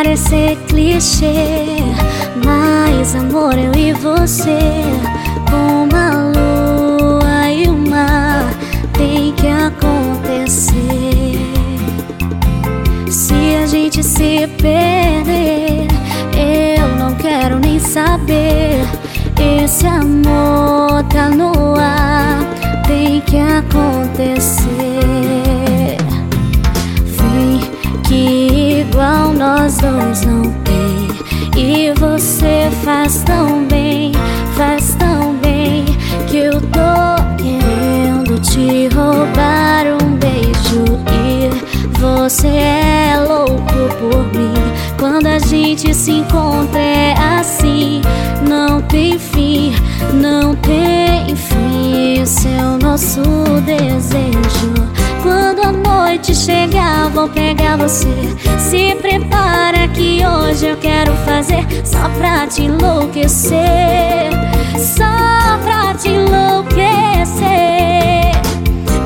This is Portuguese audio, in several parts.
parecer clichê, mas amor, eu e você, como a lua e o mar, tem que acontecer. Se a gente se perder, eu não quero nem saber. Esse amor tá no ar, tem que acontecer. Igual nós dois não tem. E você faz tão bem, faz tão bem que eu tô querendo te roubar um beijo. E você é louco por mim. Quando a gente se encontra é assim, não tem fim, não tem fim. Esse é o nosso desejo. Quando a noite chegar, vou pegar você. Se prepara que hoje eu quero fazer só pra te enlouquecer. Só pra te enlouquecer.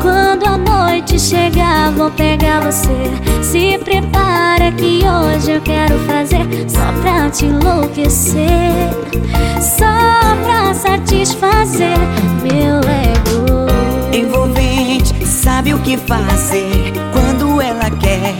Quando a noite chegar, vou pegar você. Se prepara que hoje eu quero fazer só pra te enlouquecer. Só pra satisfazer meu ego. Envolvente sabe o que fazer ela quer,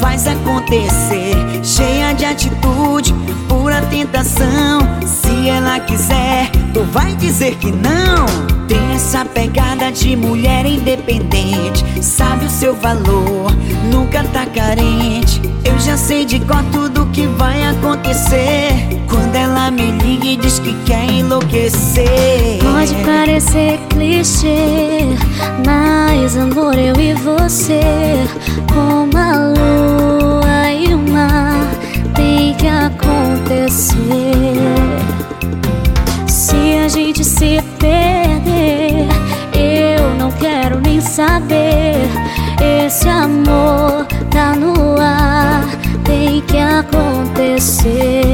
faz acontecer. Cheia de atitude, pura tentação. Se ela quiser, tu vai dizer que não. Tem essa pegada de mulher independente, sabe o seu valor, nunca tá carente. Eu já sei de qual tudo que vai acontecer quando ela me liga e diz que quer enlouquecer. Pode parecer clichê, mas amor, eu e você, como a lua e o mar, tem que acontecer. Se a gente se perder, eu não quero nem saber. Esse amor tá no ar, tem que acontecer.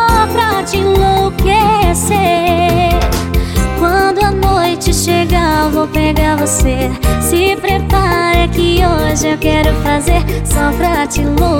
vou pegar você. Se prepara que hoje eu quero fazer Só pra te enlouquecer